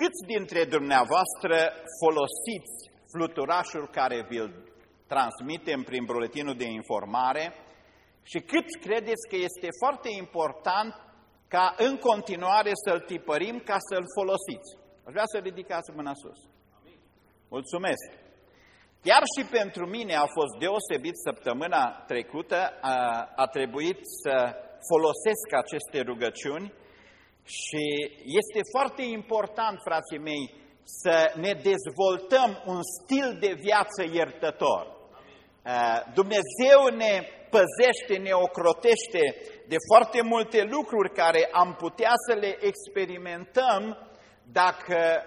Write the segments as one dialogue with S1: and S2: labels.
S1: Câți dintre dumneavoastră folosiți fluturașul care vi-l transmitem prin buletinul de informare și cât credeți că este foarte important ca în continuare să-l tipărim ca să-l folosiți? Aș vrea să ridicați mâna sus. Mulțumesc! Chiar și pentru mine a fost deosebit săptămâna trecută, a, a trebuit să folosesc aceste rugăciuni și este foarte important, frații mei, să ne dezvoltăm un stil de viață iertător. Dumnezeu ne păzește, ne ocrotește de foarte multe lucruri care am putea să le experimentăm dacă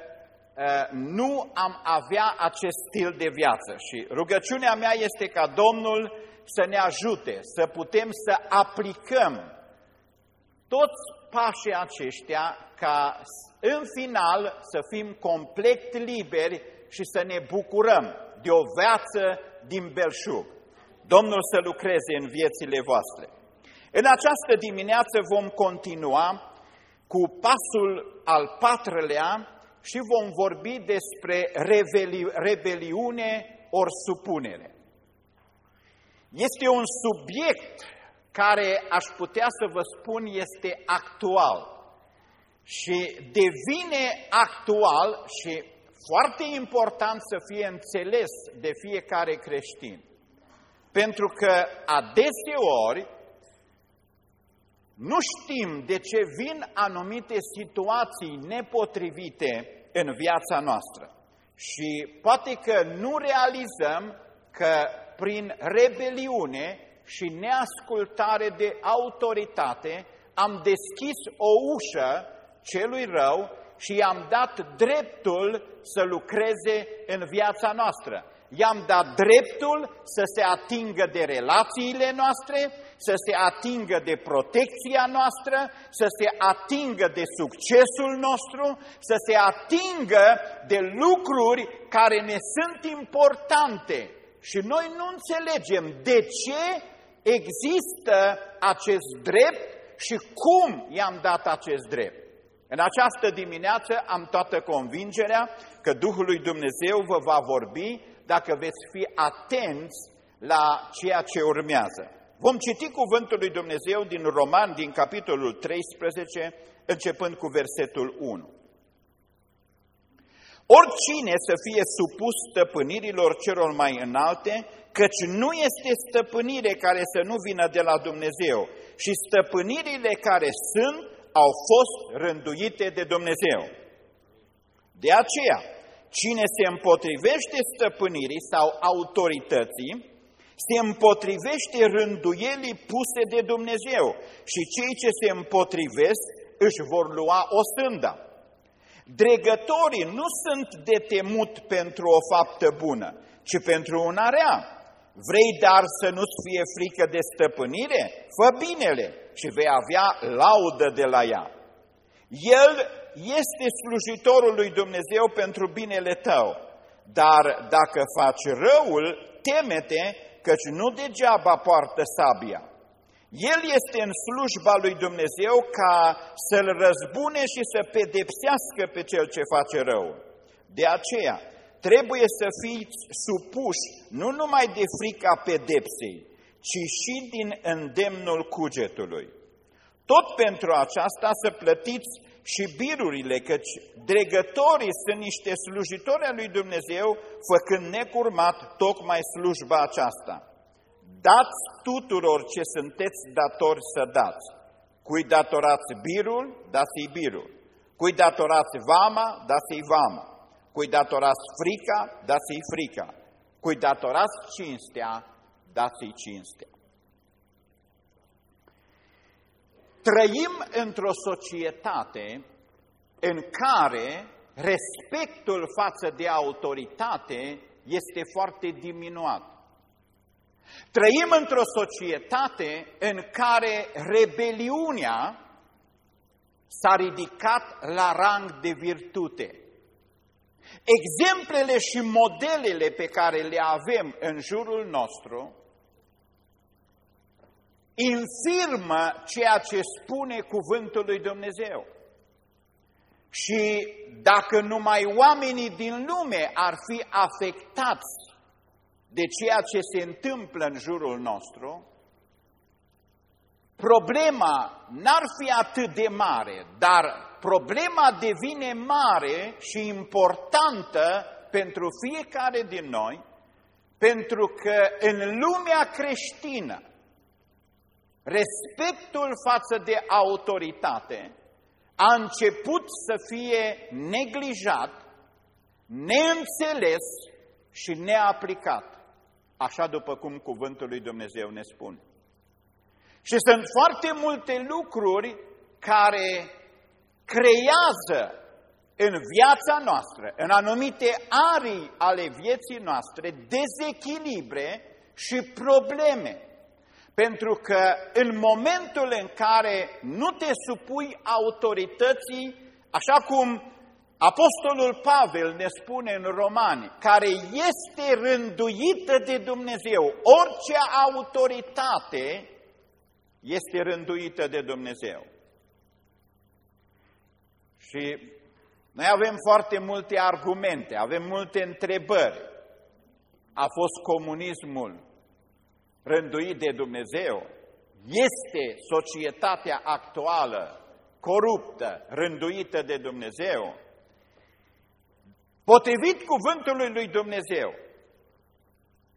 S1: nu am avea acest stil de viață. Și rugăciunea mea este ca Domnul să ne ajute, să putem să aplicăm toți pașii aceștia ca în final să fim complet liberi și să ne bucurăm de o viață din belșug. Domnul să lucreze în viețile voastre. În această dimineață vom continua cu pasul al patrulea și vom vorbi despre rebeli rebeliune ori supunere. Este un subiect care aș putea să vă spun este actual și devine actual și foarte important să fie înțeles de fiecare creștin. Pentru că adeseori nu știm de ce vin anumite situații nepotrivite în viața noastră. Și poate că nu realizăm că prin rebeliune și neascultare de autoritate am deschis o ușă celui rău și i-am dat dreptul să lucreze în viața noastră. I-am dat dreptul să se atingă de relațiile noastre, să se atingă de protecția noastră, să se atingă de succesul nostru, să se atingă de lucruri care ne sunt importante. Și noi nu înțelegem de ce există acest drept și cum i-am dat acest drept. În această dimineață am toată convingerea că Duhul lui Dumnezeu vă va vorbi dacă veți fi atenți la ceea ce urmează. Vom citi cuvântul lui Dumnezeu din Roman, din capitolul 13, începând cu versetul 1. Oricine să fie supus stăpânirilor celor mai înalte, căci nu este stăpânire care să nu vină de la Dumnezeu, și stăpânirile care sunt au fost rânduite de Dumnezeu. De aceea, cine se împotrivește stăpânirii sau autorității, se împotrivește rânduielii puse de Dumnezeu și cei ce se împotrivesc își vor lua o stânda. Dregătorii nu sunt de temut pentru o faptă bună, ci pentru una rea. Vrei dar să nu-ți fie frică de stăpânire? Fă binele și vei avea laudă de la ea. El este slujitorul lui Dumnezeu pentru binele tău, dar dacă faci răul, temete căci nu degeaba poartă sabia. El este în slujba lui Dumnezeu ca să-l răzbune și să pedepsească pe cel ce face rău. De aceea, trebuie să fiți supuși nu numai de frica pedepsei, ci și din îndemnul cugetului. Tot pentru aceasta să plătiți și birurile, căci dregătorii sunt niște slujitori al lui Dumnezeu, făcând necurmat tocmai slujba aceasta. Dați tuturor ce sunteți datori să dați. Cui datorați birul, dați-i birul. Cui datorați vama, dați-i vama. Cui datorați frica, dați-i frica. Cui datorați cinstea, dați-i cinstea. Trăim într-o societate în care respectul față de autoritate este foarte diminuat. Trăim într-o societate în care rebeliunea s-a ridicat la rang de virtute. Exemplele și modelele pe care le avem în jurul nostru infirmă ceea ce spune cuvântul lui Dumnezeu. Și dacă numai oamenii din lume ar fi afectați de ceea ce se întâmplă în jurul nostru, problema n-ar fi atât de mare, dar problema devine mare și importantă pentru fiecare din noi, pentru că în lumea creștină, respectul față de autoritate a început să fie neglijat, neînțeles și neaplicat, așa după cum cuvântul lui Dumnezeu ne spune. Și sunt foarte multe lucruri care creează în viața noastră, în anumite arii ale vieții noastre, dezechilibre și probleme. Pentru că în momentul în care nu te supui autorității, așa cum Apostolul Pavel ne spune în Romani, care este rânduită de Dumnezeu, orice autoritate este rânduită de Dumnezeu. Și noi avem foarte multe argumente, avem multe întrebări. A fost comunismul rânduit de Dumnezeu? Este societatea actuală coruptă, rânduită de Dumnezeu? Potrivit cuvântului lui Dumnezeu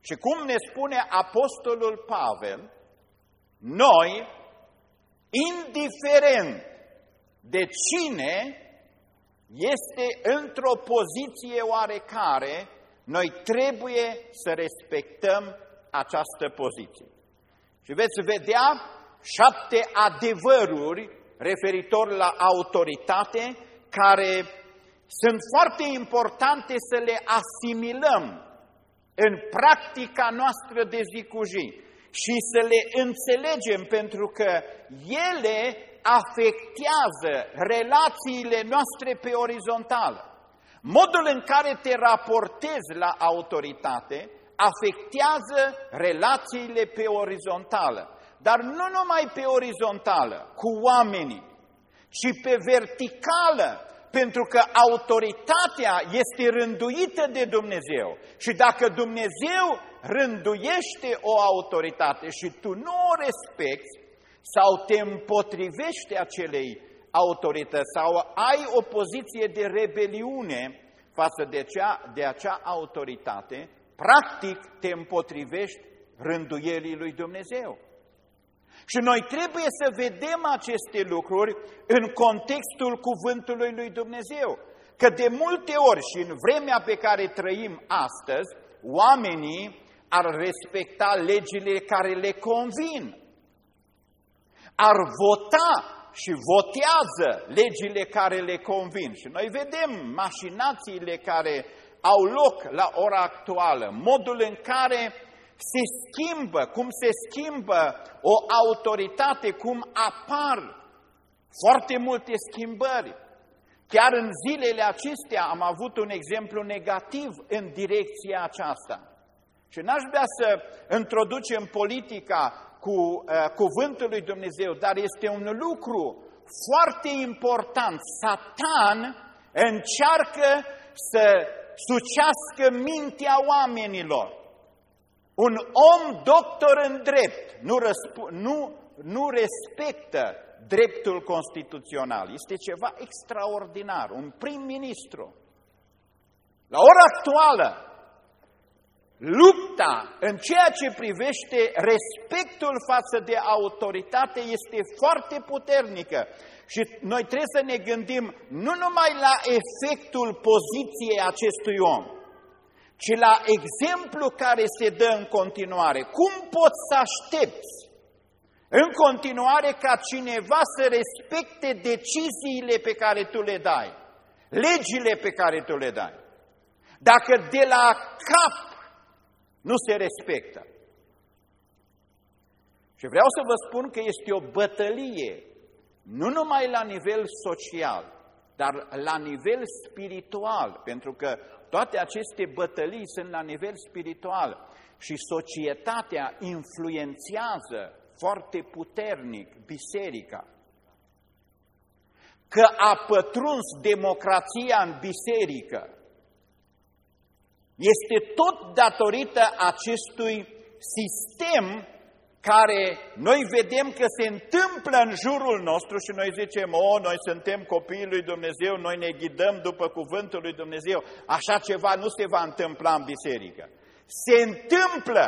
S1: și cum ne spune Apostolul Pavel, noi, indiferent de cine este într-o poziție oarecare, noi trebuie să respectăm această poziție. Și veți vedea șapte adevăruri referitor la autoritate care sunt foarte importante să le asimilăm în practica noastră de zi cu zi și să le înțelegem pentru că ele afectează relațiile noastre pe orizontală. Modul în care te raportezi la autoritate afectează relațiile pe orizontală, dar nu numai pe orizontală, cu oamenii, ci pe verticală, pentru că autoritatea este rânduită de Dumnezeu. Și dacă Dumnezeu rânduiește o autoritate și tu nu o respecti sau te împotrivești acelei autorități sau ai o poziție de rebeliune față de, cea, de acea autoritate, practic te împotrivești rânduielii lui Dumnezeu. Și noi trebuie să vedem aceste lucruri în contextul cuvântului lui Dumnezeu. Că de multe ori și în vremea pe care trăim astăzi, oamenii ar respecta legile care le convin. Ar vota și votează legile care le convin. Și noi vedem mașinațiile care au loc la ora actuală, modul în care se schimbă, cum se schimbă o autoritate, cum apar foarte multe schimbări. Chiar în zilele acestea am avut un exemplu negativ în direcția aceasta. Și n-aș vrea să introducem politica cu uh, cuvântul lui Dumnezeu, dar este un lucru foarte important. Satan încearcă să sucească mintea oamenilor. Un om doctor în drept nu, nu, nu respectă dreptul constituțional. Este ceva extraordinar. Un prim-ministru. La ora actuală, lupta în ceea ce privește respectul față de autoritate este foarte puternică. Și noi trebuie să ne gândim nu numai la efectul poziției acestui om, ci la exemplu care se dă în continuare. Cum poți să aștepți în continuare ca cineva să respecte deciziile pe care tu le dai, legile pe care tu le dai, dacă de la cap nu se respectă? Și vreau să vă spun că este o bătălie, nu numai la nivel social, dar la nivel spiritual, pentru că toate aceste bătălii sunt la nivel spiritual și societatea influențează foarte puternic biserica. că a pătruns democrația în biserică, este tot datorită acestui sistem care noi vedem că se întâmplă în jurul nostru și noi zicem, o, noi suntem copiii lui Dumnezeu, noi ne ghidăm după cuvântul lui Dumnezeu. Așa ceva nu se va întâmpla în biserică. Se întâmplă.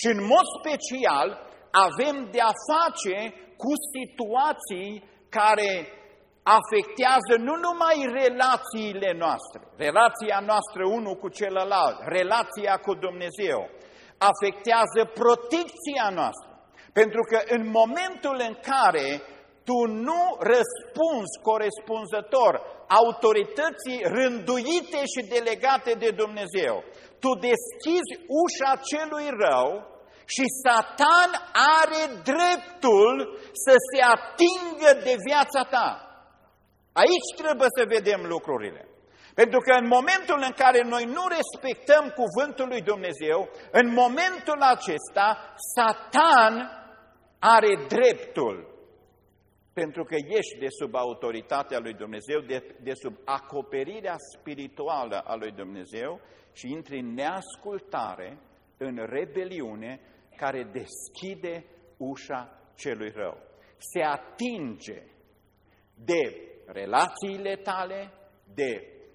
S1: Și în mod special avem de a face cu situații care afectează nu numai relațiile noastre, relația noastră unul cu celălalt, relația cu Dumnezeu, afectează protecția noastră. Pentru că în momentul în care tu nu răspunzi corespunzător autorității rânduite și delegate de Dumnezeu, tu deschizi ușa celui rău și Satan are dreptul să se atingă de viața ta. Aici trebuie să vedem lucrurile. Pentru că în momentul în care noi nu respectăm cuvântul lui Dumnezeu, în momentul acesta, Satan are dreptul. Pentru că ești de sub autoritatea lui Dumnezeu, de, de sub acoperirea spirituală a lui Dumnezeu și intri în neascultare, în rebeliune, care deschide ușa celui rău. Se atinge de relațiile tale, de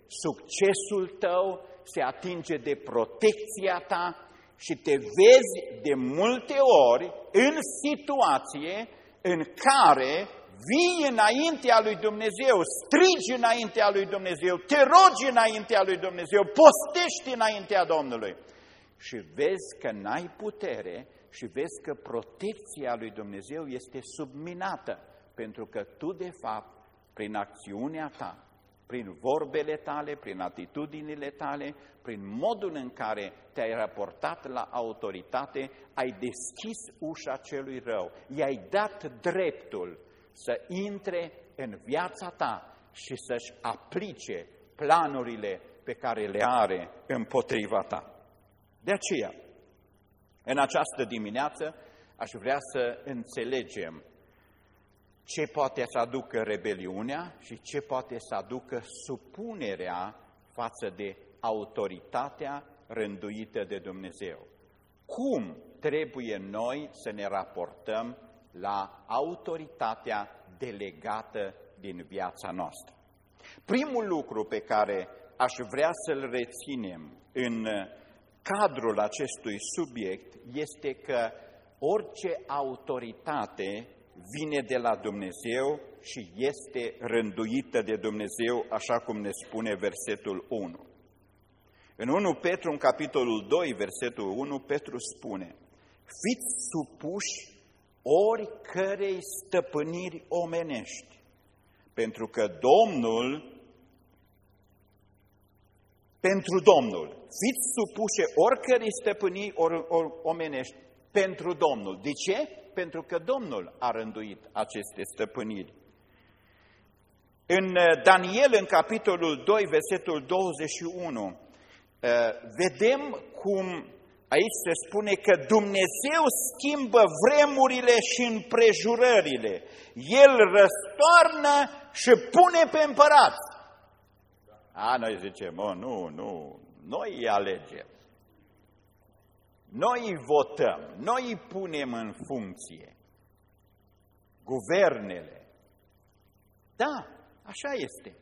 S1: succesul tău, se atinge de protecția ta și te vezi de multe ori în situație în care vii înaintea lui Dumnezeu, strigi înaintea lui Dumnezeu, te rogi înaintea lui Dumnezeu, postești înaintea Domnului. Și vezi că n-ai putere și vezi că protecția lui Dumnezeu este subminată, pentru că tu, de fapt, prin acțiunea ta, prin vorbele tale, prin atitudinile tale, prin modul în care te-ai raportat la autoritate, ai deschis ușa celui rău, i-ai dat dreptul să intre în viața ta și să-și aplice planurile pe care le are împotriva ta. De aceea, în această dimineață, aș vrea să înțelegem ce poate să aducă rebeliunea și ce poate să aducă supunerea față de autoritatea rânduită de Dumnezeu. Cum trebuie noi să ne raportăm la autoritatea delegată din viața noastră? Primul lucru pe care aș vrea să-l reținem în cadrul acestui subiect este că orice autoritate vine de la Dumnezeu și este rânduită de Dumnezeu, așa cum ne spune versetul 1. În 1 Petru, în capitolul 2, versetul 1, Petru spune, Fiți supuși oricărei stăpâniri omenești, pentru că Domnul, pentru Domnul, fiți supuși oricărei stăpâniri omenești, pentru Domnul. De ce? pentru că Domnul a rânduit aceste stăpâniri. În uh, Daniel, în capitolul 2, versetul 21, uh, vedem cum aici se spune că Dumnezeu schimbă vremurile și împrejurările. El răstoarnă și pune pe împărați. A, noi zicem, oh, nu, nu, noi îi alegem. Noi îi votăm, noi îi punem în funcție. Guvernele. Da, așa este.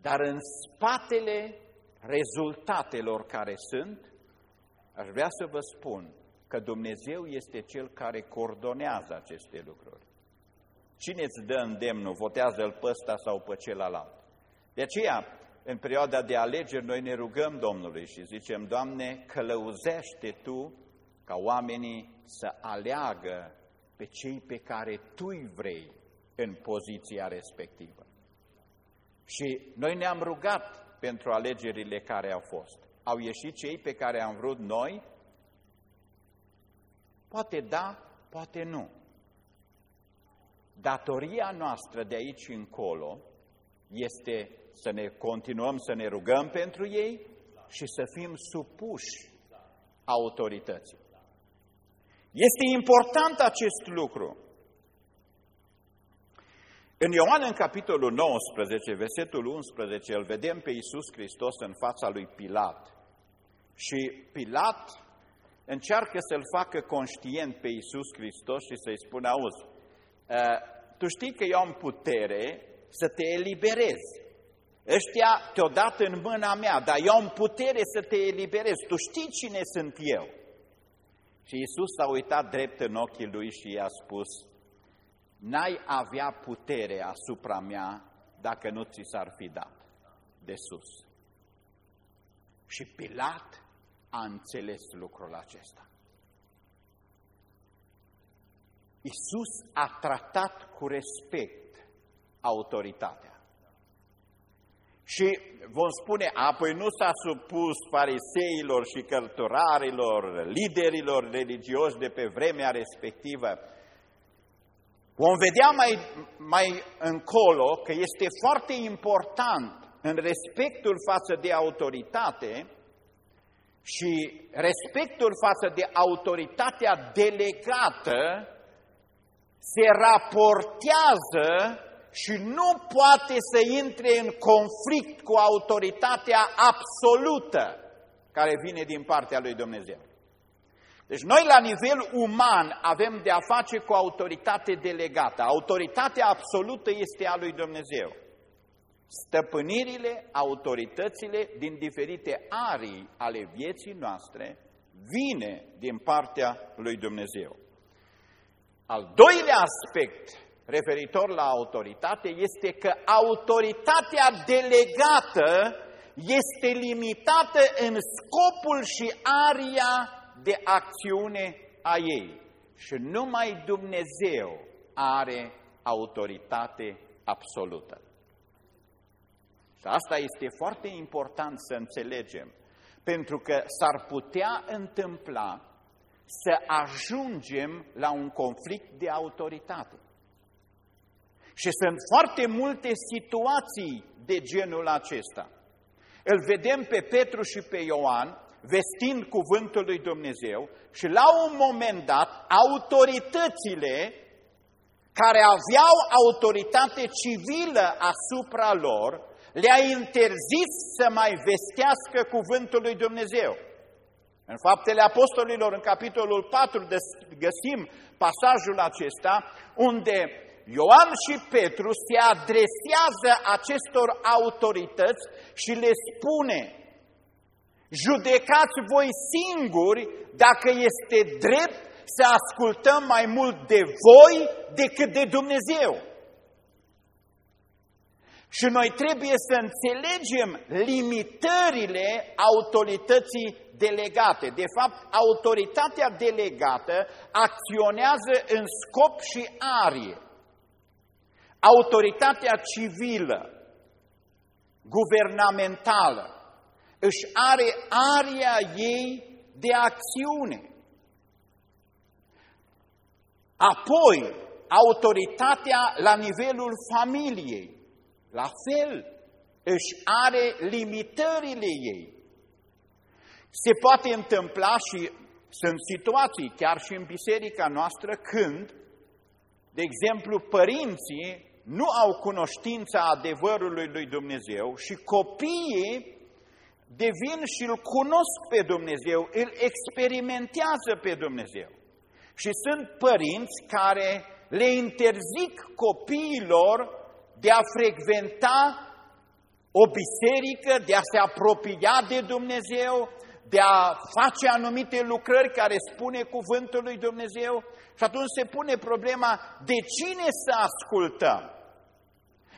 S1: Dar în spatele rezultatelor care sunt, aș vrea să vă spun că Dumnezeu este Cel care coordonează aceste lucruri. Cine îți dă îndemnul, votează-l pe ăsta sau pe celălalt. De aceea, în perioada de alegeri, noi ne rugăm Domnului și zicem, Doamne, călăuzește Tu ca oamenii să aleagă pe cei pe care Tu îi vrei în poziția respectivă. Și noi ne-am rugat pentru alegerile care au fost. Au ieșit cei pe care am vrut noi? Poate da, poate nu. Datoria noastră de aici încolo este să ne continuăm să ne rugăm pentru ei și să fim supuși autorității. Este important acest lucru. În Ioan, în capitolul 19, versetul 11, îl vedem pe Iisus Hristos în fața lui Pilat. Și Pilat încearcă să-l facă conștient pe Iisus Hristos și să-i spună, auzi, ă, tu știi că eu am putere să te eliberez. Ăștia te-o dat în mâna mea, dar eu am putere să te eliberez. Tu știi cine sunt eu. Și Iisus s-a uitat drept în ochii lui și i-a spus, n-ai avea putere asupra mea dacă nu ți s-ar fi dat de sus. Și Pilat a înțeles lucrul acesta. Isus a tratat cu respect autoritatea. Și vom spune, apoi nu s-a supus fariseilor și cărturarilor, liderilor religioși de pe vremea respectivă, Vom vedea mai, mai încolo că este foarte important în respectul față de autoritate și respectul față de autoritatea delegată se raportează și nu poate să intre în conflict cu autoritatea absolută care vine din partea lui Dumnezeu. Deci noi la nivel uman avem de a face cu autoritate delegată. Autoritatea absolută este a lui Dumnezeu. Stăpânirile, autoritățile din diferite arii ale vieții noastre vine din partea lui Dumnezeu. Al doilea aspect referitor la autoritate este că autoritatea delegată este limitată în scopul și aria de acțiune a ei. Și numai Dumnezeu are autoritate absolută. Și asta este foarte important să înțelegem, pentru că s-ar putea întâmpla să ajungem la un conflict de autoritate. Și sunt foarte multe situații de genul acesta. Îl vedem pe Petru și pe Ioan vestind cuvântul lui Dumnezeu și la un moment dat autoritățile care aveau autoritate civilă asupra lor, le-a interzis să mai vestească cuvântul lui Dumnezeu. În Faptele Apostolilor, în capitolul 4, găsim pasajul acesta, unde Ioan și Petru se adresează acestor autorități și le spune, Judecați voi singuri dacă este drept să ascultăm mai mult de voi decât de Dumnezeu. Și noi trebuie să înțelegem limitările autorității delegate. De fapt, autoritatea delegată acționează în scop și arie. Autoritatea civilă, guvernamentală, își are aria ei de acțiune. Apoi, autoritatea la nivelul familiei, la fel, își are limitările ei. Se poate întâmpla și sunt situații, chiar și în biserica noastră, când, de exemplu, părinții nu au cunoștința adevărului lui Dumnezeu și copiii devin și îl cunosc pe Dumnezeu, îl experimentează pe Dumnezeu. Și sunt părinți care le interzic copiilor de a frecventa o biserică, de a se apropia de Dumnezeu, de a face anumite lucrări care spune cuvântul lui Dumnezeu. Și atunci se pune problema de cine să ascultăm?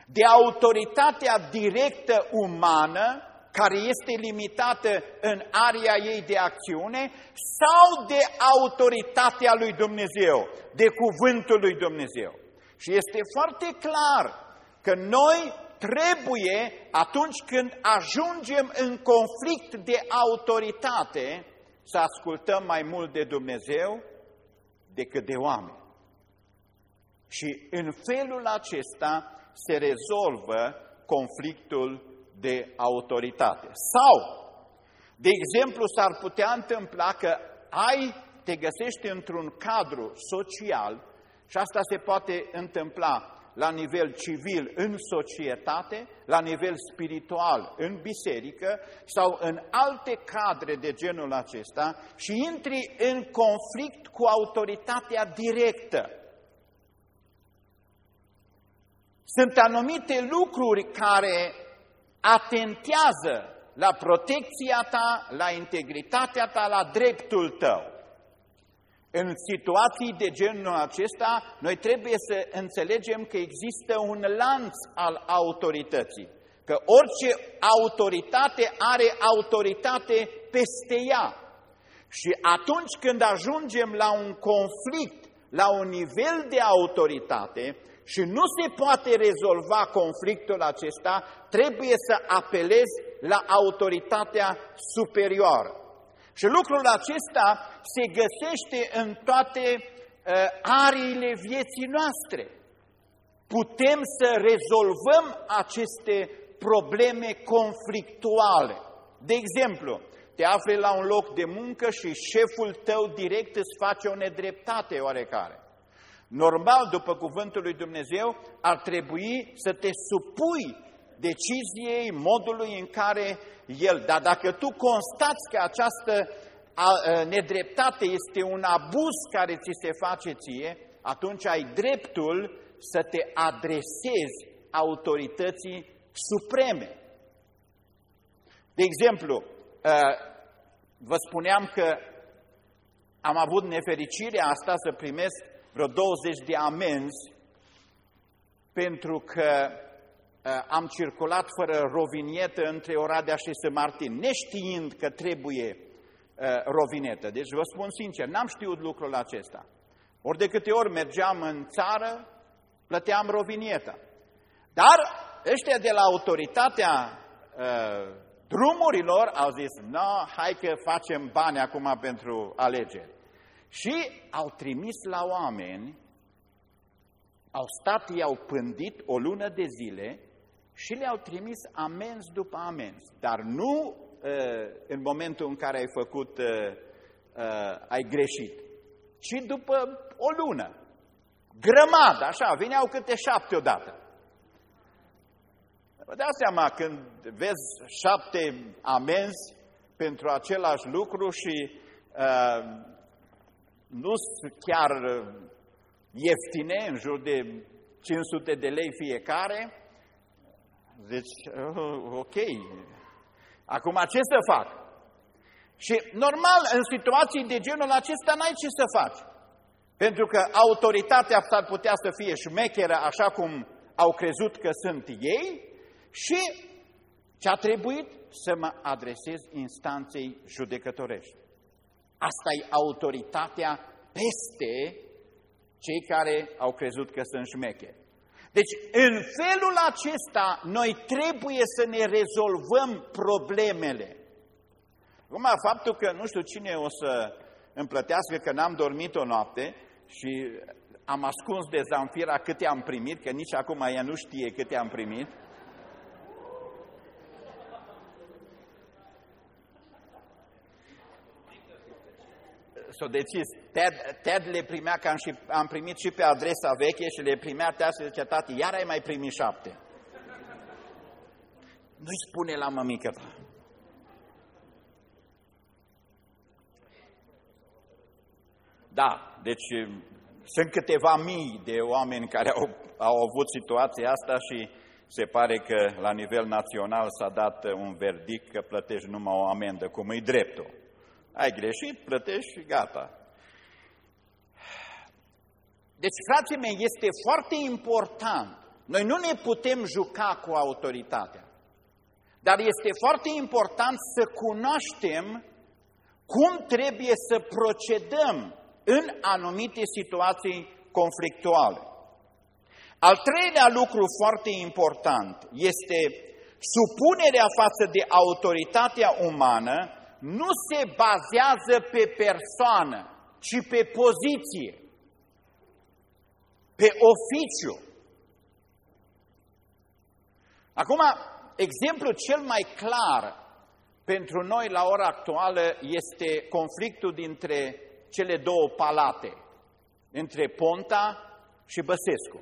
S1: De autoritatea directă umană care este limitată în aria ei de acțiune sau de autoritatea lui Dumnezeu, de cuvântul lui Dumnezeu. Și este foarte clar că noi trebuie, atunci când ajungem în conflict de autoritate, să ascultăm mai mult de Dumnezeu decât de oameni. Și în felul acesta se rezolvă conflictul de autoritate. Sau, de exemplu, s-ar putea întâmpla că ai, te găsești într-un cadru social și asta se poate întâmpla la nivel civil în societate, la nivel spiritual în biserică sau în alte cadre de genul acesta și intri în conflict cu autoritatea directă. Sunt anumite lucruri care atentează la protecția ta, la integritatea ta, la dreptul tău. În situații de genul acesta, noi trebuie să înțelegem că există un lanț al autorității, că orice autoritate are autoritate peste ea. Și atunci când ajungem la un conflict, la un nivel de autoritate și nu se poate rezolva conflictul acesta, trebuie să apelezi la autoritatea superioară. Și lucrul acesta se găsește în toate uh, ariile vieții noastre. Putem să rezolvăm aceste probleme conflictuale. De exemplu, te afli la un loc de muncă și șeful tău direct îți face o nedreptate oarecare. Normal, după cuvântul lui Dumnezeu, ar trebui să te supui deciziei, modului în care el. Dar dacă tu constați că această nedreptate este un abuz care ți se face ție, atunci ai dreptul să te adresezi autorității supreme. De exemplu, vă spuneam că am avut nefericirea asta să primesc vreo 20 de amenzi pentru că Uh, am circulat fără rovinietă între Oradea și St. Martin, neștiind că trebuie uh, rovinetă. Deci vă spun sincer, n-am știut lucrul acesta. Ori de câte ori mergeam în țară, plăteam rovinieta. Dar ăștia de la autoritatea uh, drumurilor au zis, no, hai că facem bani acum pentru alegeri. Și au trimis la oameni, au stat, i-au pândit o lună de zile și le-au trimis amenzi după amenzi, dar nu uh, în momentul în care ai făcut, uh, uh, ai greșit, ci după o lună. Grămadă, așa, vineau câte șapte odată. Vă dați seama când vezi șapte amenzi pentru același lucru și uh, nu sunt chiar ieftine, în jur de 500 de lei fiecare, deci, oh, ok, acum ce să fac? Și normal, în situații de genul acesta n-ai ce să faci. Pentru că autoritatea s-ar putea să fie șmecheră așa cum au crezut că sunt ei și ce a trebuit să mă adresez instanței judecătorești. Asta e autoritatea peste cei care au crezut că sunt șmecheri. Deci, în felul acesta, noi trebuie să ne rezolvăm problemele. Acum, faptul că nu știu cine o să îmi plătească că n-am dormit o noapte și am ascuns de Zamfira câte am primit, că nici acum ea nu știe câte am primit, s-a decis, Ted, Ted le primea, că am, și, am primit și pe adresa veche și le primea Ted și zicea, tati, iar ai mai primit șapte. Nu-i spune la mămică ta. Da, deci sunt câteva mii de oameni care au, au avut situația asta și se pare că la nivel național s-a dat un verdict că plătești numai o amendă, cum e dreptul. Ai greșit, plătești și gata. Deci, frații mei, este foarte important. Noi nu ne putem juca cu autoritatea. Dar este foarte important să cunoaștem cum trebuie să procedăm în anumite situații conflictuale. Al treilea lucru foarte important este supunerea față de autoritatea umană nu se bazează pe persoană, ci pe poziție, pe oficiu. Acum, exemplul cel mai clar pentru noi la ora actuală este conflictul dintre cele două palate, între Ponta și Băsescu.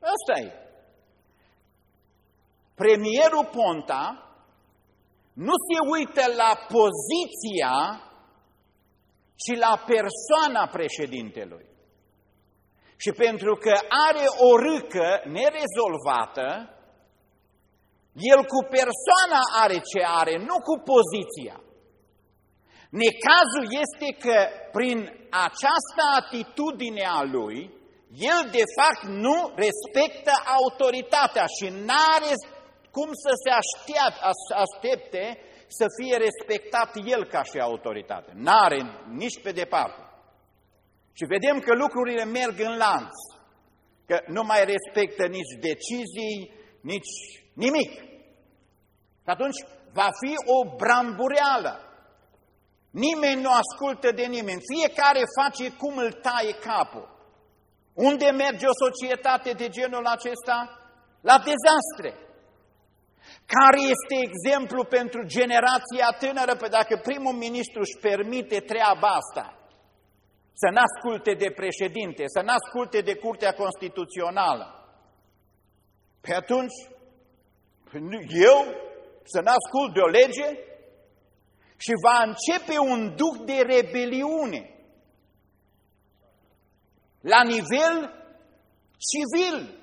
S1: Asta e. Premierul Ponta nu se uită la poziția, ci la persoana președintelui. Și pentru că are o râcă nerezolvată, el cu persoana are ce are, nu cu poziția. Necazul este că prin această atitudine a lui, el de fapt nu respectă autoritatea și nu are cum să se aștepte să fie respectat el ca și autoritate. N-are nici pe departe. Și vedem că lucrurile merg în lanț, că nu mai respectă nici decizii, nici nimic. Și atunci va fi o brambureală. Nimeni nu ascultă de nimeni. Fiecare face cum îl taie capul. Unde merge o societate de genul acesta? La dezastre. Care este exemplu pentru generația tânără? Păi dacă primul ministru își permite treaba asta, să n-asculte de președinte, să n-asculte de Curtea Constituțională, pe atunci eu să n-ascult de o lege și va începe un duc de rebeliune la nivel civil,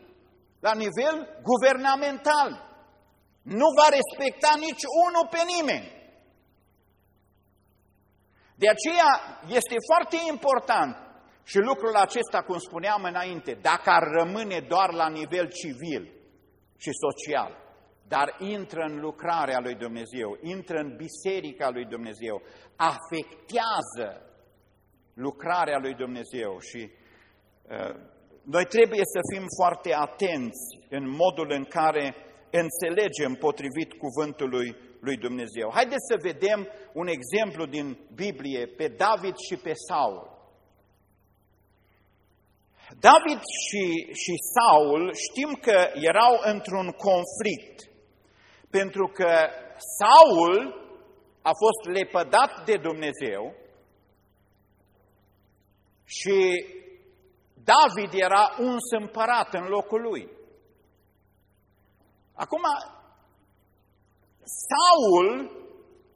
S1: la nivel guvernamental. Nu va respecta nici unul pe nimeni. De aceea este foarte important și lucrul acesta, cum spuneam înainte, dacă ar rămâne doar la nivel civil și social, dar intră în lucrarea lui Dumnezeu, intră în biserica lui Dumnezeu, afectează lucrarea lui Dumnezeu și uh, noi trebuie să fim foarte atenți în modul în care înțelegem potrivit cuvântului lui Dumnezeu. Haideți să vedem un exemplu din Biblie pe David și pe Saul. David și, și Saul știm că erau într-un conflict, pentru că Saul a fost lepădat de Dumnezeu și David era uns împărat în locul lui. Acum, Saul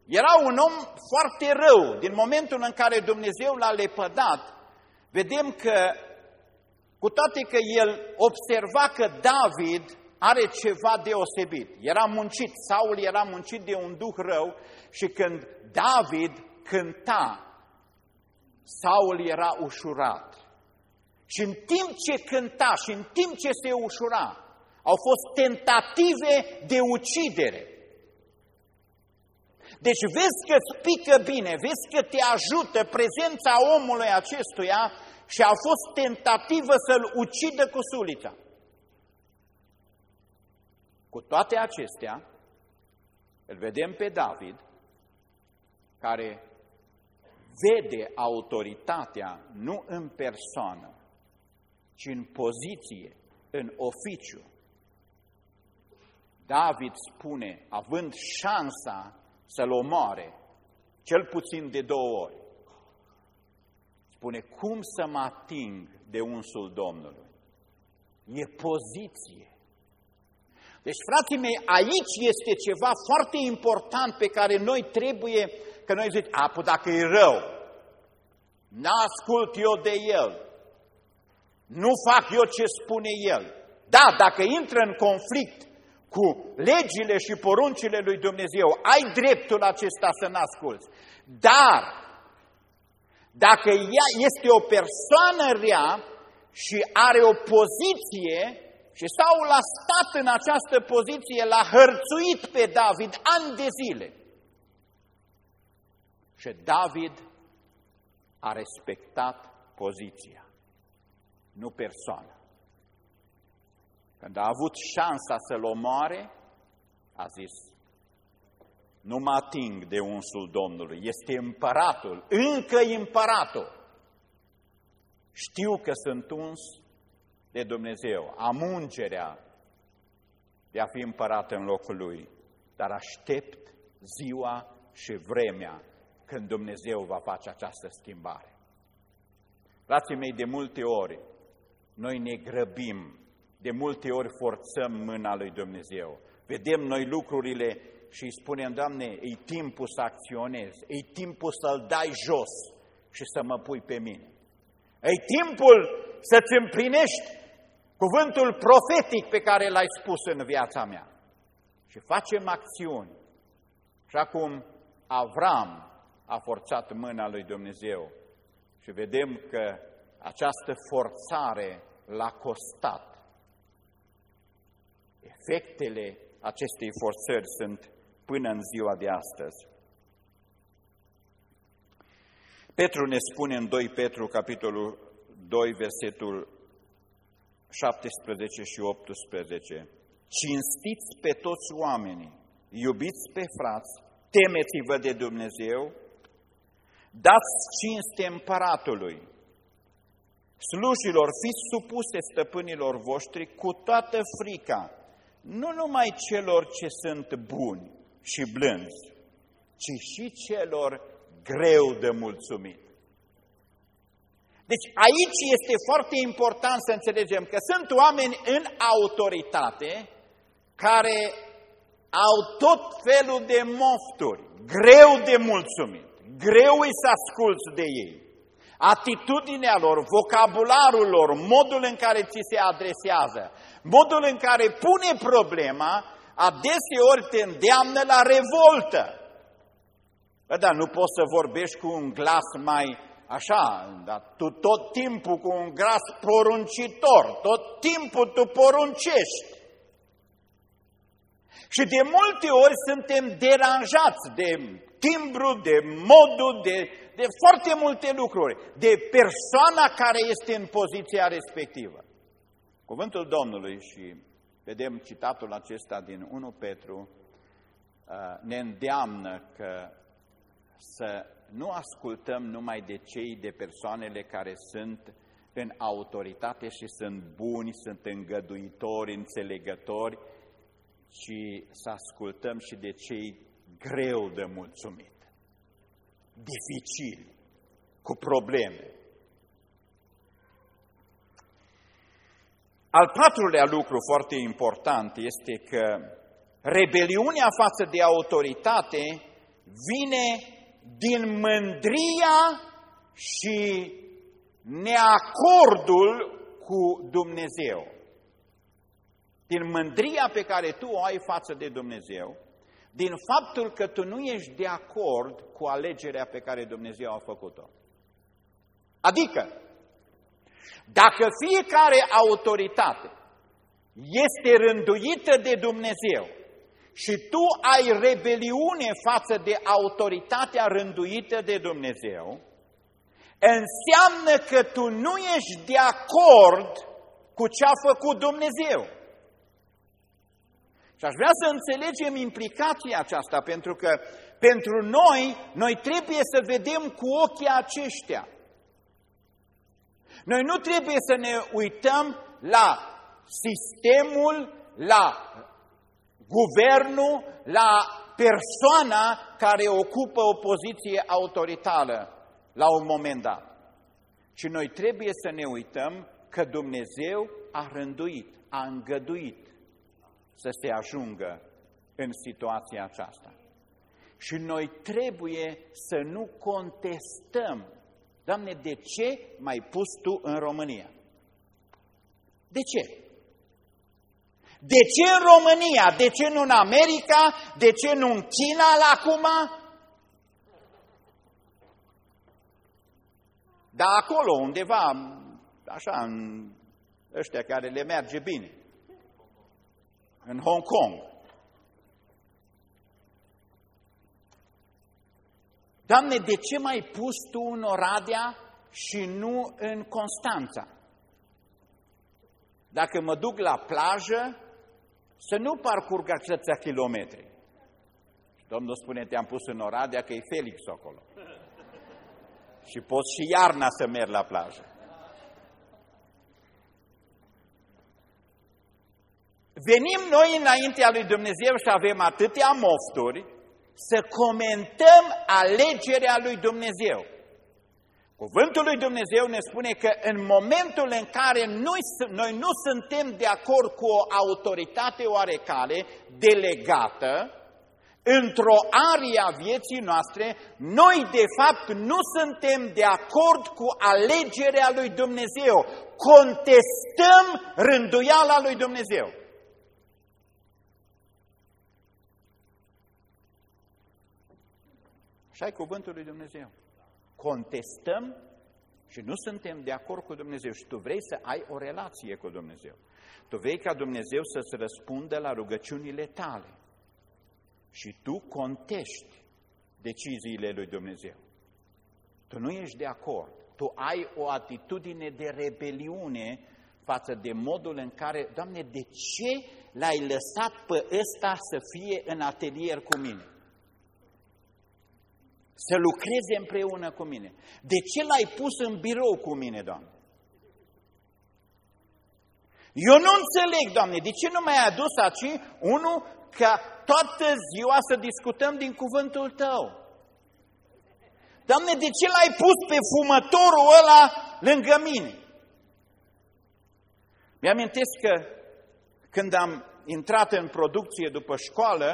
S1: era un om foarte rău. Din momentul în care Dumnezeu l-a lepădat, vedem că, cu toate că el observa că David are ceva deosebit. Era muncit, Saul era muncit de un duh rău și când David cânta, Saul era ușurat. Și în timp ce cânta și în timp ce se ușura, au fost tentative de ucidere. Deci vezi că îți pică bine, vezi că te ajută prezența omului acestuia și a fost tentativă să-l ucidă cu sulița. Cu toate acestea, îl vedem pe David, care vede autoritatea nu în persoană, ci în poziție, în oficiu. David spune, având șansa să-l omoare, cel puțin de două ori. Spune, cum să mă ating de unsul Domnului? E poziție. Deci, frații mei, aici este ceva foarte important pe care noi trebuie, că noi zic, a, păi dacă e rău, n-ascult eu de el, nu fac eu ce spune el. Da, dacă intră în conflict cu legile și poruncile lui Dumnezeu, ai dreptul acesta să n-asculți. Dar, dacă ea este o persoană rea și are o poziție, și Saul a stat în această poziție, l-a hărțuit pe David ani de zile. Și David a respectat poziția, nu persoana. Când a avut șansa să-l omoare, a zis, nu mă ating de unsul Domnului, este împăratul, încă împăratul. Știu că sunt uns de Dumnezeu, am ungerea de a fi împărat în locul lui, dar aștept ziua și vremea când Dumnezeu va face această schimbare. Frații mei, de multe ori, noi ne grăbim de multe ori forțăm mâna lui Dumnezeu. Vedem noi lucrurile și îi spunem, Doamne, e timpul să acționez, e timpul să-l dai jos și să mă pui pe mine. E timpul să-ți împlinești cuvântul profetic pe care l-ai spus în viața mea. Și facem acțiuni. Și acum Avram a forțat mâna lui Dumnezeu și vedem că această forțare l-a costat. Efectele acestei forțări sunt până în ziua de astăzi. Petru ne spune în 2 Petru, capitolul 2, versetul 17 și 18, Cinstiți pe toți oamenii, iubiți pe frați, temeți-vă de Dumnezeu, dați cinste împăratului, slujilor, fiți supuse stăpânilor voștri cu toată frica, nu numai celor ce sunt buni și blânzi, ci și celor greu de mulțumit. Deci aici este foarte important să înțelegem că sunt oameni în autoritate care au tot felul de mofturi, greu de mulțumit, greu e să asculți de ei. Atitudinea lor, vocabularul lor, modul în care ți se adresează, modul în care pune problema, adeseori te îndeamnă la revoltă. Bă, da, nu poți să vorbești cu un glas mai așa, dar tu tot timpul cu un glas poruncitor, tot timpul tu poruncești. Și de multe ori suntem deranjați de timbru, de modul, de, de foarte multe lucruri, de persoana care este în poziția respectivă. Cuvântul Domnului și vedem citatul acesta din 1 Petru, uh, ne îndeamnă că să nu ascultăm numai de cei, de persoanele care sunt în autoritate și sunt buni, sunt îngăduitori, înțelegători, ci să ascultăm și de cei greu de mulțumit, dificil, cu probleme. Al patrulea lucru foarte important este că rebeliunea față de autoritate vine din mândria și neacordul cu Dumnezeu din mândria pe care tu o ai față de Dumnezeu, din faptul că tu nu ești de acord cu alegerea pe care Dumnezeu a făcut-o. Adică, dacă fiecare autoritate este rânduită de Dumnezeu și tu ai rebeliune față de autoritatea rânduită de Dumnezeu, înseamnă că tu nu ești de acord cu ce a făcut Dumnezeu. Și aș vrea să înțelegem implicația aceasta, pentru că pentru noi, noi trebuie să vedem cu ochii aceștia. Noi nu trebuie să ne uităm la sistemul, la guvernul, la persoana care ocupă o poziție autoritară la un moment dat. Și noi trebuie să ne uităm că Dumnezeu a rânduit, a îngăduit să se ajungă în situația aceasta. Și noi trebuie să nu contestăm, Doamne, de ce m-ai pus Tu în România? De ce? De ce în România? De ce nu în America? De ce nu în China la acum? Dar acolo undeva, așa, în ăștia care le merge bine în Hong Kong. Doamne, de ce m-ai pus Tu în Oradea și nu în Constanța? Dacă mă duc la plajă, să nu parcurg atâția kilometri. Și Domnul spune, te-am pus în Oradea că e Felix acolo. și poți și iarna să merg la plajă. Venim noi înaintea lui Dumnezeu și avem atâtea mofturi să comentăm alegerea lui Dumnezeu. Cuvântul lui Dumnezeu ne spune că în momentul în care noi, noi nu suntem de acord cu o autoritate oarecare delegată, într-o arie a vieții noastre, noi de fapt nu suntem de acord cu alegerea lui Dumnezeu. Contestăm rânduiala lui Dumnezeu. Așa e cuvântul lui Dumnezeu. Contestăm și nu suntem de acord cu Dumnezeu și tu vrei să ai o relație cu Dumnezeu. Tu vrei ca Dumnezeu să-ți răspundă la rugăciunile tale și tu contești deciziile lui Dumnezeu. Tu nu ești de acord. Tu ai o atitudine de rebeliune față de modul în care, Doamne, de ce l-ai lăsat pe ăsta să fie în atelier cu mine? Să lucreze împreună cu mine. De ce l-ai pus în birou cu mine, Doamne? Eu nu înțeleg, Doamne, de ce nu mi-ai adus aici unul ca toată ziua să discutăm din cuvântul Tău? Doamne, de ce l-ai pus pe fumătorul ăla lângă mine? Mi-amintesc că când am intrat în producție după școală,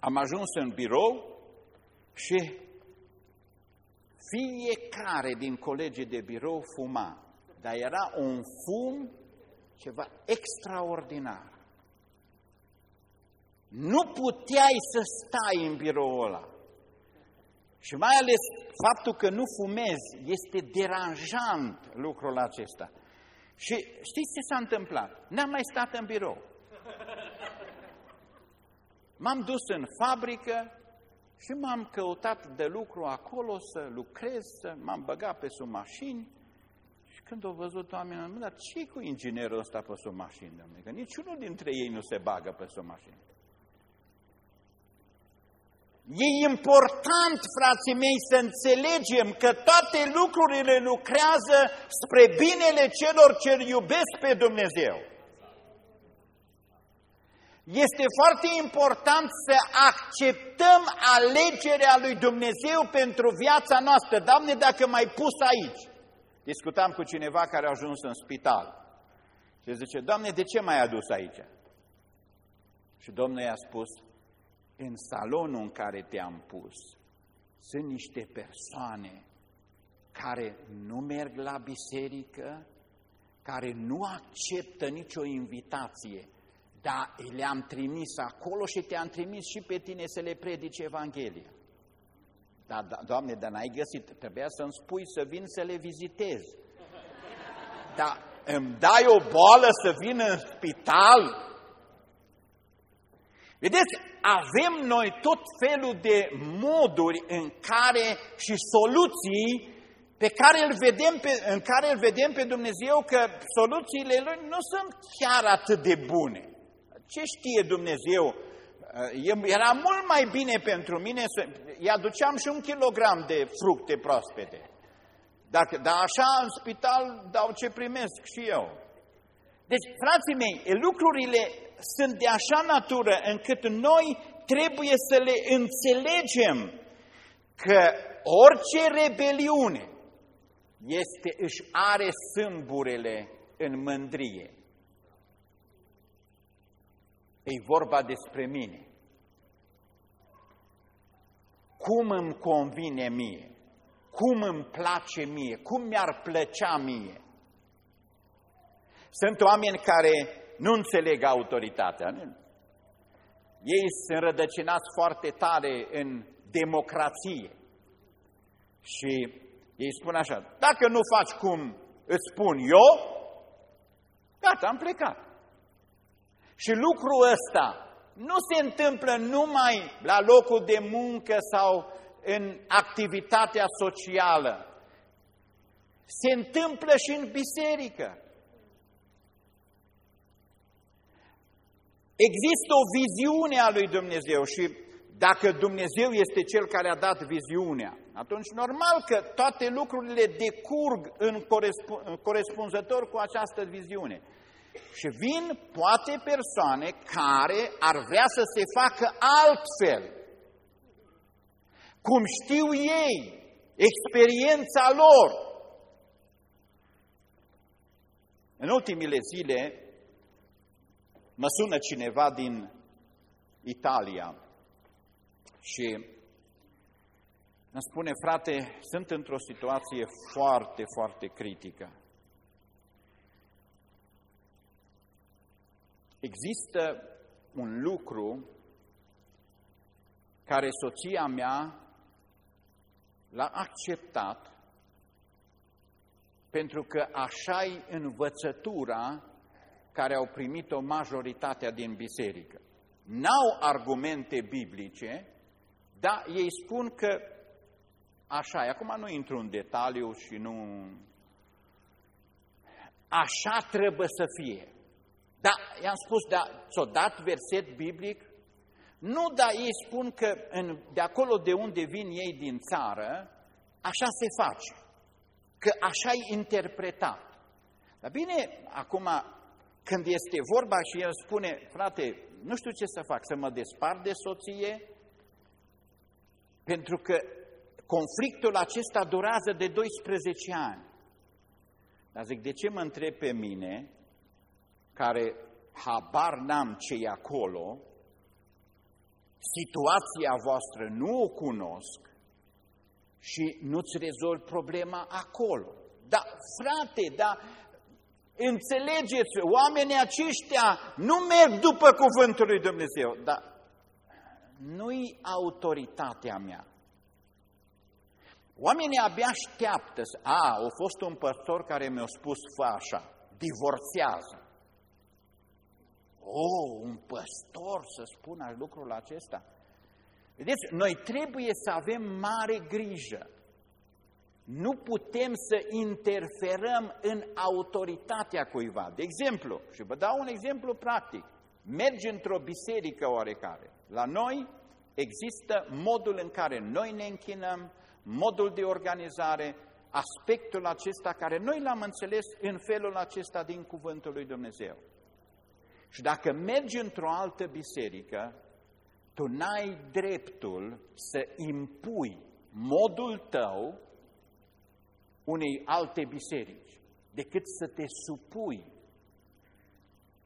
S1: am ajuns în birou și fiecare din colegii de birou fuma, dar era un fum ceva extraordinar. Nu puteai să stai în biroul ăla. Și mai ales faptul că nu fumezi este deranjant lucrul acesta. Și știți ce s-a întâmplat? N-am mai stat în birou. M-am dus în fabrică, și m-am căutat de lucru acolo să lucrez, să m-am băgat pe sub mașini. Și când au văzut oamenii, am dar ce cu inginerul ăsta pe sub mașini, domnule? Că niciunul dintre ei nu se bagă pe sub mașini. E important, frații mei, să înțelegem că toate lucrurile lucrează spre binele celor ce iubesc pe Dumnezeu. Este foarte important să acceptăm alegerea lui Dumnezeu pentru viața noastră. Doamne, dacă m-ai pus aici. Discutam cu cineva care a ajuns în spital. Și zice, Doamne, de ce m-ai adus aici? Și Domnul i-a spus, în salonul în care te-am pus sunt niște persoane care nu merg la biserică, care nu acceptă nicio invitație, da, le-am trimis acolo și te-am trimis și pe tine să le predice Evanghelia. Da, da, Doamne, dar n-ai găsit, trebuia să-mi spui să vin să le vizitez. Dar îmi dai o boală să vin în spital? Vedeți, avem noi tot felul de moduri în care și soluții pe care îl vedem pe, în care îl vedem pe Dumnezeu că soluțiile lui nu sunt chiar atât de bune. Ce știe Dumnezeu? Uh, era mult mai bine pentru mine să... Îi aduceam și un kilogram de fructe proaspete. Dacă, dar așa în spital dau ce primesc și eu. Deci, frații mei, lucrurile sunt de așa natură încât noi trebuie să le înțelegem că orice rebeliune este, își are sâmburele în mândrie. E vorba despre mine. Cum îmi convine mie? Cum îmi place mie? Cum mi-ar plăcea mie? Sunt oameni care nu înțeleg autoritatea. Ei sunt rădăcinați foarte tare în democrație. Și ei spun așa, dacă nu faci cum îți spun eu, gata, am plecat. Și lucrul ăsta nu se întâmplă numai la locul de muncă sau în activitatea socială. Se întâmplă și în biserică. Există o viziune a lui Dumnezeu și dacă Dumnezeu este Cel care a dat viziunea, atunci normal că toate lucrurile decurg în corespunzător cu această viziune. Și vin poate persoane care ar vrea să se facă altfel, cum știu ei, experiența lor. În ultimile zile mă sună cineva din Italia și îmi spune, frate, sunt într-o situație foarte, foarte critică. Există un lucru care soția mea l-a acceptat pentru că așa e învățătura care au primit-o majoritatea din biserică. N-au argumente biblice, dar ei spun că așa e. Acum nu intru în detaliu și nu... Așa trebuie să fie. Da, i-am spus, da, ți-o dat verset biblic? Nu, dar ei spun că în, de acolo de unde vin ei din țară, așa se face. Că așa e interpretat. Dar bine, acum, când este vorba și el spune, frate, nu știu ce să fac, să mă despart de soție, pentru că conflictul acesta durează de 12 ani. Dar zic, de ce mă întreb pe mine, care habar n-am ce e acolo, situația voastră nu o cunosc și nu-ți rezolvi problema acolo. Da, frate, da, înțelegeți, oamenii aceștia nu merg după cuvântul lui Dumnezeu, dar nu-i autoritatea mea. Oamenii abia așteaptă, a, a fost un păstor care mi-a spus, fă așa, divorțează. Oh, un păstor să spună lucrul acesta. Vedeți, noi trebuie să avem mare grijă. Nu putem să interferăm în autoritatea cuiva. De exemplu, și vă dau un exemplu practic, mergi într-o biserică oarecare. La noi există modul în care noi ne închinăm, modul de organizare, aspectul acesta care noi l-am înțeles în felul acesta din Cuvântul lui Dumnezeu. Și dacă mergi într-o altă biserică, tu n-ai dreptul să impui modul tău unei alte biserici, decât să te supui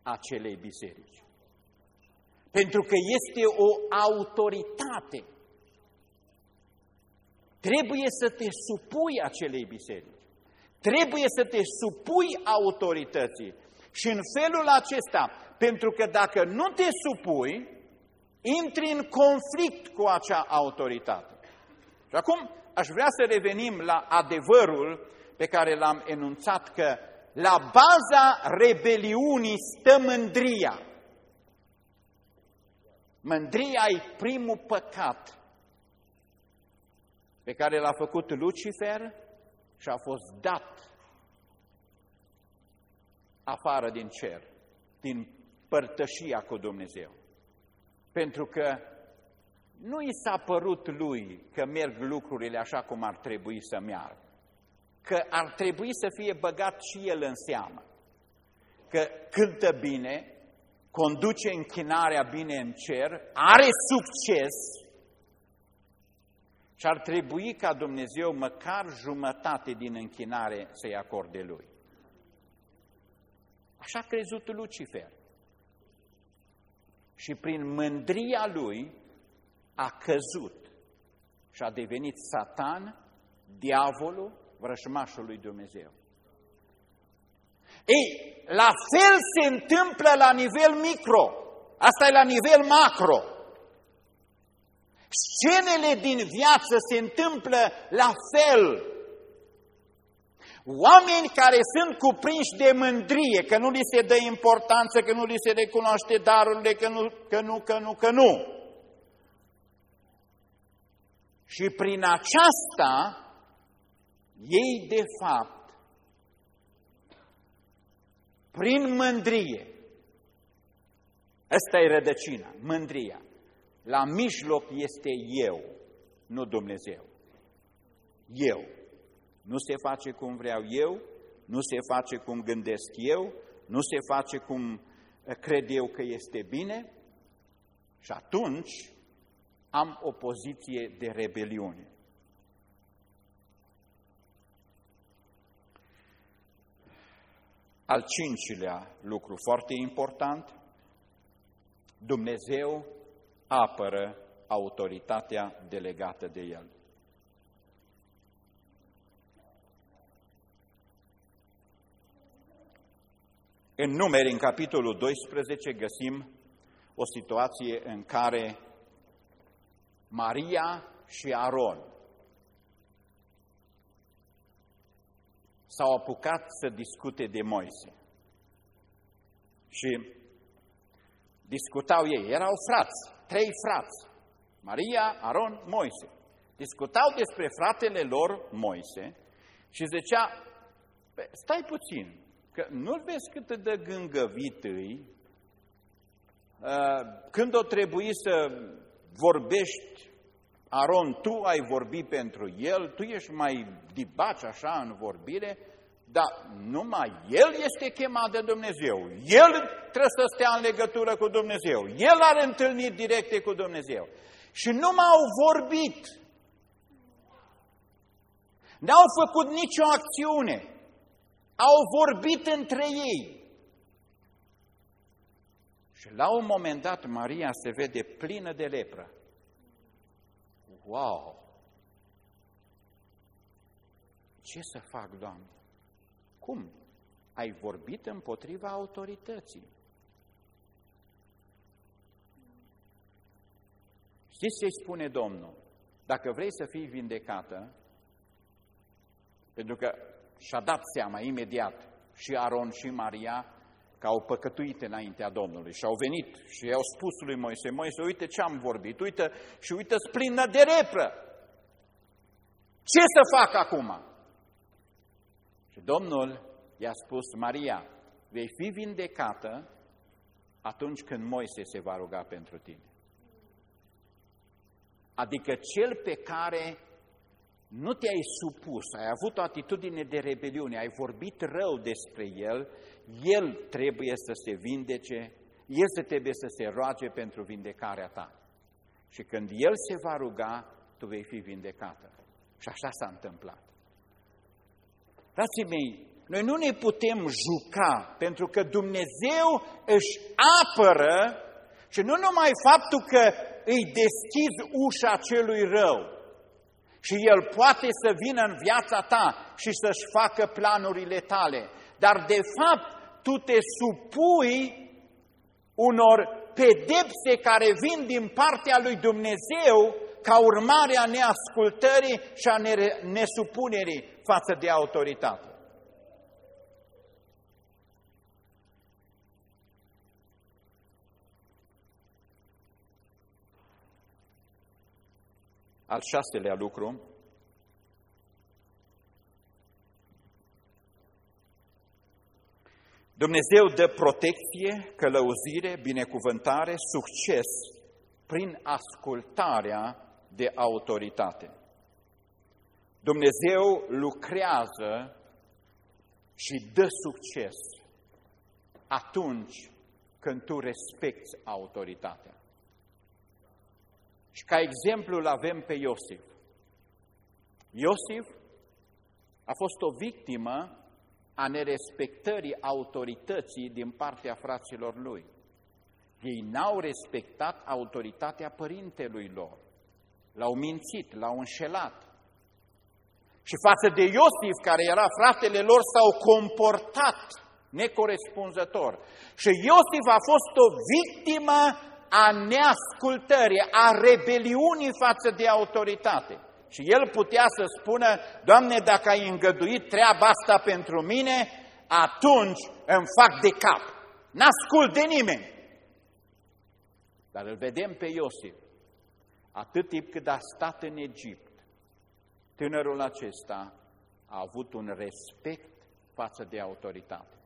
S1: acelei biserici. Pentru că este o autoritate. Trebuie să te supui acelei biserici. Trebuie să te supui autorității. Și în felul acesta pentru că dacă nu te supui, intri în conflict cu acea autoritate. Și acum aș vrea să revenim la adevărul pe care l-am enunțat că la baza rebeliunii stă mândria. Mândria e primul păcat pe care l-a făcut Lucifer și a fost dat afară din cer, din părtășia cu Dumnezeu. Pentru că nu i s-a părut lui că merg lucrurile așa cum ar trebui să meargă, că ar trebui să fie băgat și el în seamă, că cântă bine, conduce închinarea bine în cer, are succes și ar trebui ca Dumnezeu măcar jumătate din închinare să-i acorde lui. Așa a crezut Lucifer și prin mândria lui a căzut și a devenit Satan, diavolul, vrășmașul lui Dumnezeu. Ei, la fel se întâmplă la nivel micro, asta e la nivel macro. Scenele din viață se întâmplă la fel Oameni care sunt cuprinși de mândrie, că nu li se dă importanță, că nu li se recunoaște darurile, că nu, că nu, că nu, că nu. Și prin aceasta, ei de fapt, prin mândrie, ăsta e rădăcina, mândria, la mijloc este eu, nu Dumnezeu. Eu. Nu se face cum vreau eu, nu se face cum gândesc eu, nu se face cum eh, cred eu că este bine și atunci am o poziție de rebeliune. Al cincilea lucru foarte important, Dumnezeu apără autoritatea delegată de El. În numeri, în capitolul 12, găsim o situație în care Maria și Aron s-au apucat să discute de Moise. Și discutau ei, erau frați, trei frați, Maria, Aron, Moise. Discutau despre fratele lor, Moise, și zicea, stai puțin, că nu-l vezi cât de gângăvit îi, când o trebuie să vorbești, Aron, tu ai vorbit pentru el, tu ești mai dibaci așa în vorbire, dar numai el este chemat de Dumnezeu. El trebuie să stea în legătură cu Dumnezeu. El are întâlniri directe cu Dumnezeu. Și nu m-au vorbit. N-au făcut nicio acțiune. Au vorbit între ei. Și la un moment dat Maria se vede plină de lepră. Wow! Ce să fac, Doamne? Cum? Ai vorbit împotriva autorității. Știți ce spune Domnul? Dacă vrei să fii vindecată, pentru că și-a dat seama imediat și Aron și Maria că au păcătuit înaintea Domnului și au venit și i-au spus lui Moise, Moise, uite ce am vorbit, uite și uite splină de repră. Ce să fac acum? Și Domnul i-a spus, Maria, vei fi vindecată atunci când Moise se va ruga pentru tine. Adică cel pe care nu te-ai supus, ai avut o atitudine de rebeliune, ai vorbit rău despre el, el trebuie să se vindece, el se trebuie să se roage pentru vindecarea ta. Și când el se va ruga, tu vei fi vindecată. Și așa s-a întâmplat. Frații mei, noi nu ne putem juca, pentru că Dumnezeu își apără și nu numai faptul că îi deschizi ușa celui rău, și El poate să vină în viața ta și să-și facă planurile tale, dar de fapt tu te supui unor pedepse care vin din partea lui Dumnezeu ca urmare a neascultării și a nesupunerii față de autoritate. Al șaselea lucru, Dumnezeu dă protecție, călăuzire, binecuvântare, succes prin ascultarea de autoritate. Dumnezeu lucrează și dă succes atunci când tu respecti autoritatea. Și ca exemplu îl avem pe Iosif. Iosif a fost o victimă a nerespectării autorității din partea fraților lui. Ei n-au respectat autoritatea părintelui lor. L-au mințit, l-au înșelat. Și față de Iosif, care era fratele lor, s-au comportat necorespunzător. Și Iosif a fost o victimă a neascultării, a rebeliunii față de autoritate. Și el putea să spună, Doamne, dacă ai îngăduit treaba asta pentru mine, atunci îmi fac de cap. N-ascult de nimeni. Dar îl vedem pe Iosif. Atât timp cât a stat în Egipt, tânărul acesta a avut un respect față de autoritate.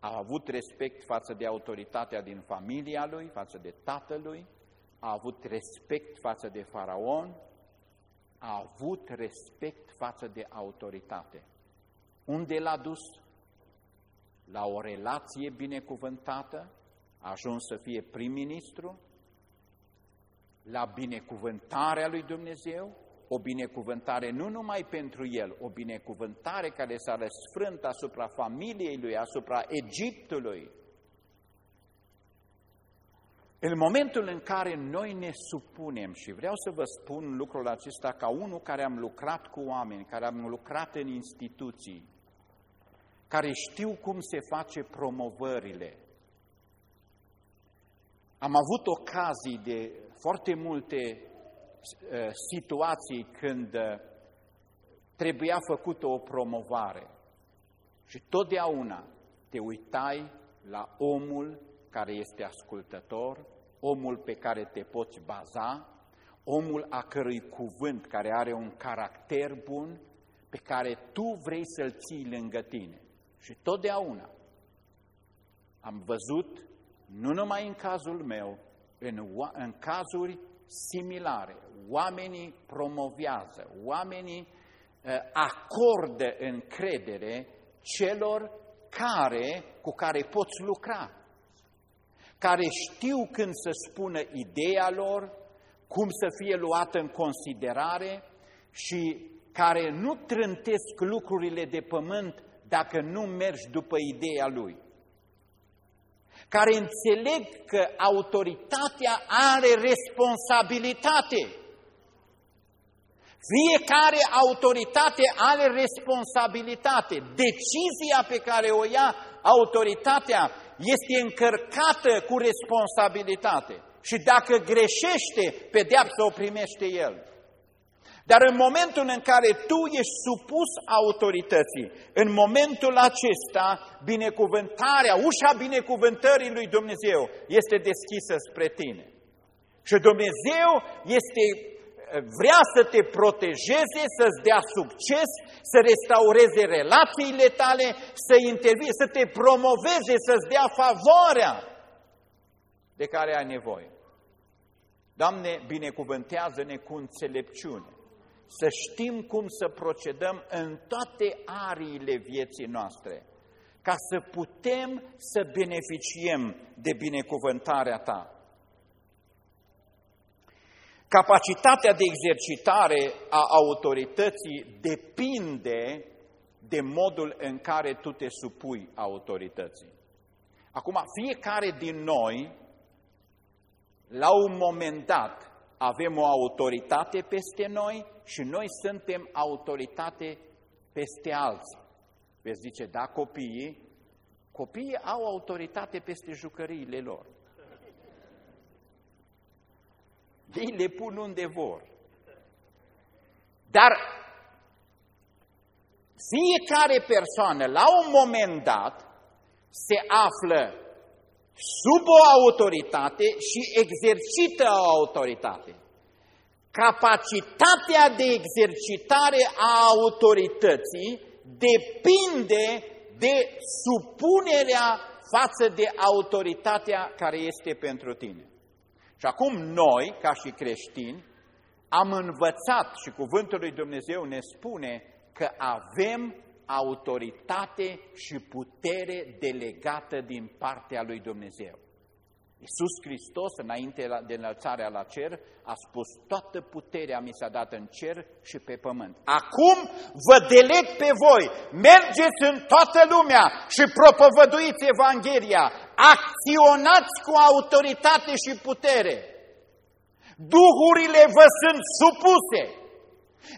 S1: A avut respect față de autoritatea din familia lui, față de tatălui, a avut respect față de faraon, a avut respect față de autoritate. Unde l-a dus? La o relație binecuvântată, a ajuns să fie prim-ministru, la binecuvântarea lui Dumnezeu, o binecuvântare nu numai pentru el, o binecuvântare care s-a răsfrânt asupra familiei lui, asupra Egiptului. În momentul în care noi ne supunem, și vreau să vă spun lucrul acesta ca unul care am lucrat cu oameni, care am lucrat în instituții, care știu cum se face promovările. Am avut ocazii de foarte multe uh, situații când uh, trebuia făcută o promovare și totdeauna te uitai la omul care este ascultător, omul pe care te poți baza, omul a cărui cuvânt care are un caracter bun, pe care tu vrei să-l ții lângă tine. Și totdeauna am văzut, nu numai în cazul meu, în, în cazuri similare, oamenii promovează, oamenii uh, acordă încredere celor care, cu care poți lucra, care știu când să spună ideea lor, cum să fie luată în considerare și care nu trântesc lucrurile de pământ dacă nu mergi după ideea lui. Care înțeleg că autoritatea are responsabilitate. Fiecare autoritate are responsabilitate. Decizia pe care o ia autoritatea este încărcată cu responsabilitate. Și dacă greșește, pedeapsa o primește el. Dar în momentul în care tu ești supus autorității, în momentul acesta, binecuvântarea, ușa binecuvântării lui Dumnezeu este deschisă spre tine. Și Dumnezeu este, vrea să te protejeze, să-ți dea succes, să restaureze relațiile tale, să intervie, să te promoveze, să-ți dea favoarea de care ai nevoie. Doamne, binecuvântează-ne cu înțelepciune să știm cum să procedăm în toate ariile vieții noastre, ca să putem să beneficiem de binecuvântarea Ta. Capacitatea de exercitare a autorității depinde de modul în care tu te supui autorității. Acum, fiecare din noi, la un moment dat, avem o autoritate peste noi și noi suntem autoritate peste alții. Veți zice, da, copiii, copiii au autoritate peste jucăriile lor. Ei le pun unde vor. Dar fiecare persoană, la un moment dat, se află sub o autoritate și exercită o autoritate. Capacitatea de exercitare a autorității depinde de supunerea față de autoritatea care este pentru tine. Și acum noi, ca și creștini, am învățat și cuvântul lui Dumnezeu ne spune că avem autoritate și putere delegată din partea lui Dumnezeu. Iisus Hristos, înainte de înălțarea la cer, a spus, toată puterea mi s-a dat în cer și pe pământ. Acum vă deleg pe voi, mergeți în toată lumea și propovăduiți Evanghelia, acționați cu autoritate și putere. Duhurile vă sunt supuse,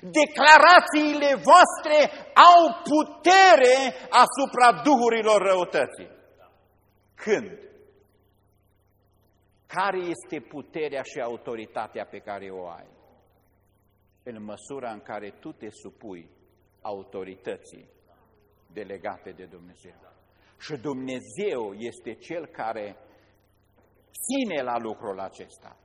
S1: Declarațiile voastre au putere asupra duhurilor răutății. Când? Care este puterea și autoritatea pe care o ai? În măsura în care tu te supui autorității delegate de Dumnezeu. Și Dumnezeu este Cel care ține la lucrul acesta.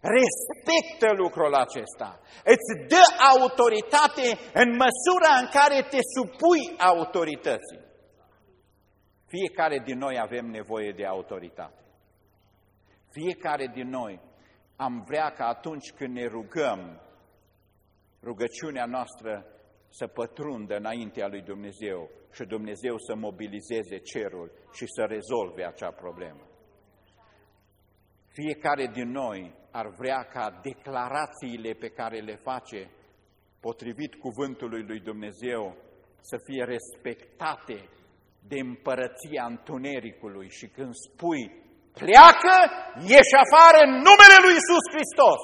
S1: Respectă lucrul acesta. Îți dă autoritate în măsura în care te supui autorității. Fiecare din noi avem nevoie de autoritate. Fiecare din noi am vrea ca atunci când ne rugăm, rugăciunea noastră să pătrundă înaintea lui Dumnezeu și Dumnezeu să mobilizeze cerul și să rezolve acea problemă. fiecare din noi ar vrea ca declarațiile pe care le face potrivit cuvântului lui Dumnezeu să fie respectate de împărăția întunericului și când spui pleacă, ieși afară în numele lui Isus Hristos,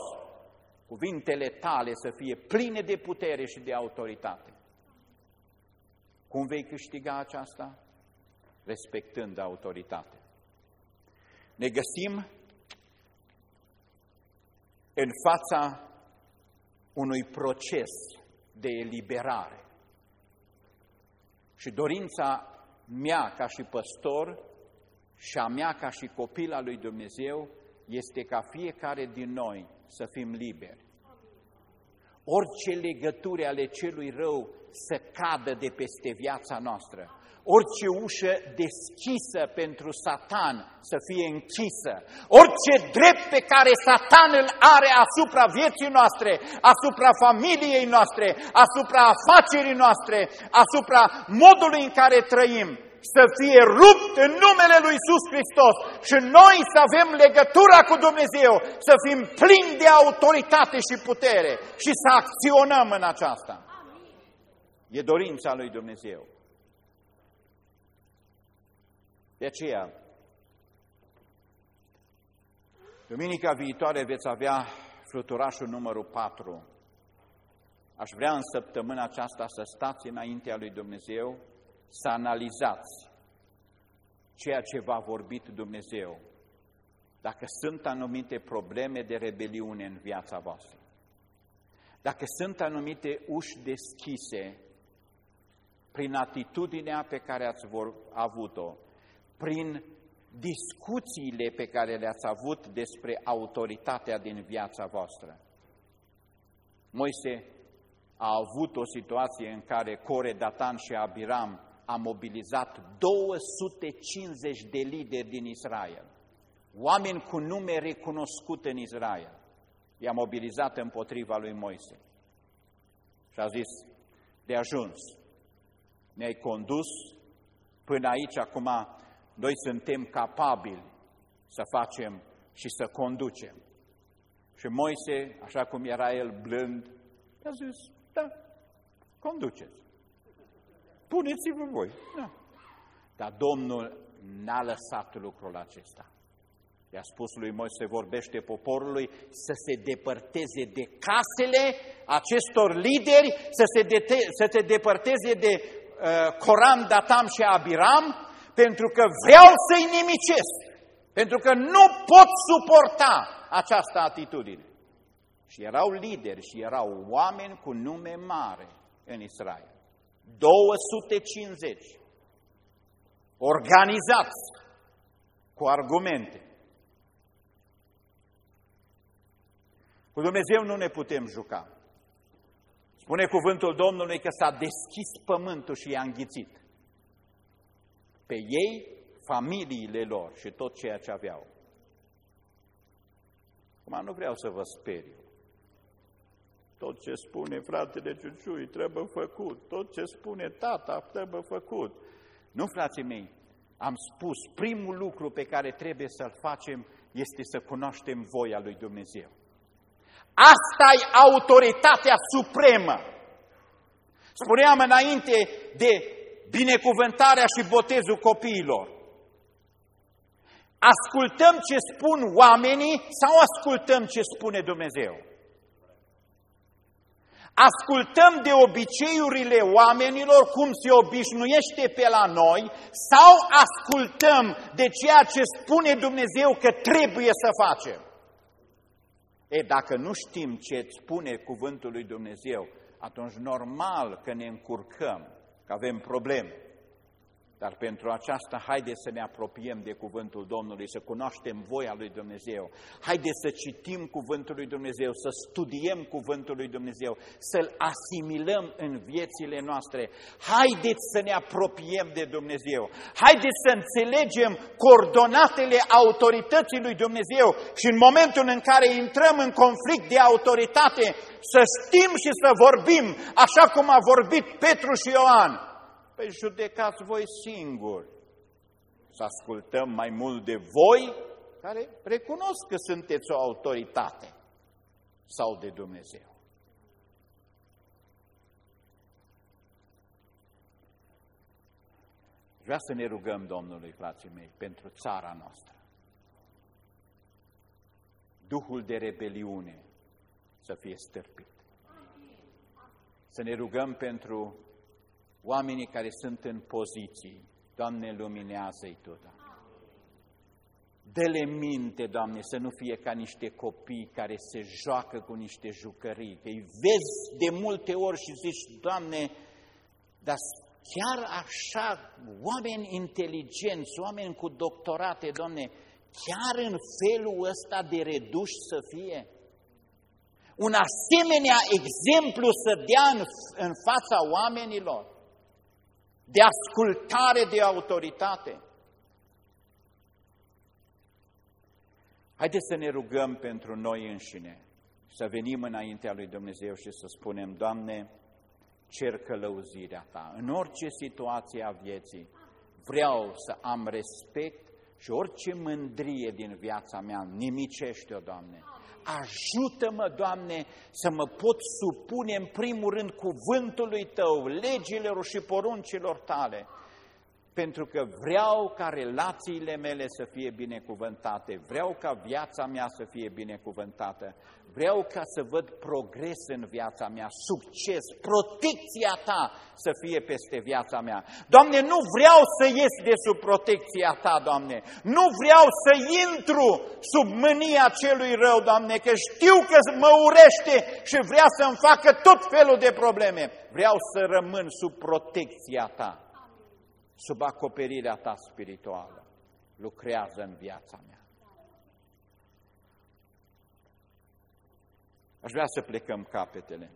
S1: cuvintele tale să fie pline de putere și de autoritate. Cum vei câștiga aceasta? Respectând autoritatea. Ne găsim în fața unui proces de eliberare. Și dorința mea ca și păstor și a mea ca și copil al lui Dumnezeu este ca fiecare din noi să fim liberi. Orice legături ale celui rău să cadă de peste viața noastră orice ușă deschisă pentru Satan să fie închisă, orice drept pe care Satan îl are asupra vieții noastre, asupra familiei noastre, asupra afacerii noastre, asupra modului în care trăim, să fie rupt în numele Lui Iisus Hristos și noi să avem legătura cu Dumnezeu, să fim plini de autoritate și putere și să acționăm în aceasta. E dorința lui Dumnezeu. De aceea, duminica viitoare veți avea fluturașul numărul 4. Aș vrea în săptămâna aceasta să stați înaintea lui Dumnezeu, să analizați ceea ce v-a vorbit Dumnezeu, dacă sunt anumite probleme de rebeliune în viața voastră, dacă sunt anumite uși deschise prin atitudinea pe care ați avut-o, prin discuțiile pe care le-ați avut despre autoritatea din viața voastră. Moise a avut o situație în care Core, Datan și Abiram a mobilizat 250 de lideri din Israel, oameni cu nume recunoscut în Israel. I-a mobilizat împotriva lui Moise. Și a zis, de ajuns, ne-ai condus până aici, acum noi suntem capabili să facem și să conducem. Și Moise, așa cum era el blând, a zis, da, conduceți. Puneți-vă voi. Da. Dar Domnul n-a lăsat lucrul acesta. I-a spus lui Moise, vorbește poporului să se depărteze de casele acestor lideri, să se, de, să se depărteze de uh, Coram, Datam și Abiram pentru că vreau să-i nimicesc, pentru că nu pot suporta această atitudine. Și erau lideri și erau oameni cu nume mare în Israel. 250 organizați cu argumente. Cu Dumnezeu nu ne putem juca. Spune cuvântul Domnului că s-a deschis pământul și i-a înghițit pe ei, familiile lor și tot ceea ce aveau. Acum nu vreau să vă speriu. Tot ce spune fratele Ciuciui trebuie făcut, tot ce spune tata trebuie făcut. Nu, frații mei, am spus, primul lucru pe care trebuie să-l facem este să cunoaștem voia lui Dumnezeu. Asta e autoritatea supremă. Spuneam înainte de binecuvântarea și botezul copiilor. Ascultăm ce spun oamenii sau ascultăm ce spune Dumnezeu? Ascultăm de obiceiurile oamenilor cum se obișnuiește pe la noi sau ascultăm de ceea ce spune Dumnezeu că trebuie să facem? E, dacă nu știm ce spune cuvântul lui Dumnezeu, atunci normal că ne încurcăm că avem probleme. Dar pentru aceasta, haideți să ne apropiem de Cuvântul Domnului, să cunoaștem voia lui Dumnezeu. Haideți să citim Cuvântul lui Dumnezeu, să studiem Cuvântul lui Dumnezeu, să-L asimilăm în viețile noastre. Haideți să ne apropiem de Dumnezeu. Haideți să înțelegem coordonatele autorității lui Dumnezeu și în momentul în care intrăm în conflict de autoritate, să știm și să vorbim așa cum a vorbit Petru și Ioan Păi judecați voi singuri. Să ascultăm mai mult de voi care recunosc că sunteți o autoritate sau de Dumnezeu. Vreau să ne rugăm Domnului, frații mei, pentru țara noastră. Duhul de rebeliune să fie stârpit. Să ne rugăm pentru oamenii care sunt în poziții. Doamne, luminează-i Tu, Doamne. Dă-le minte, Doamne, să nu fie ca niște copii care se joacă cu niște jucării, că îi vezi de multe ori și zici, Doamne, dar chiar așa, oameni inteligenți, oameni cu doctorate, Doamne, chiar în felul ăsta de reduși să fie? Un asemenea exemplu să dea în, în fața oamenilor de ascultare de autoritate. Haideți să ne rugăm pentru noi înșine, să venim înaintea lui Dumnezeu și să spunem, Doamne, cer călăuzirea Ta. În orice situație a vieții vreau să am respect și orice mândrie din viața mea, nimicește-o, Doamne. Ajută-mă, Doamne, să mă pot supune în primul rând cuvântului Tău, legilor și poruncilor Tale pentru că vreau ca relațiile mele să fie binecuvântate, vreau ca viața mea să fie binecuvântată, vreau ca să văd progres în viața mea, succes, protecția Ta să fie peste viața mea. Doamne, nu vreau să ies de sub protecția Ta, Doamne, nu vreau să intru sub mânia celui rău, Doamne, că știu că mă urește și vrea să-mi facă tot felul de probleme. Vreau să rămân sub protecția Ta sub acoperirea ta spirituală. Lucrează în viața mea. Aș vrea să plecăm capetele.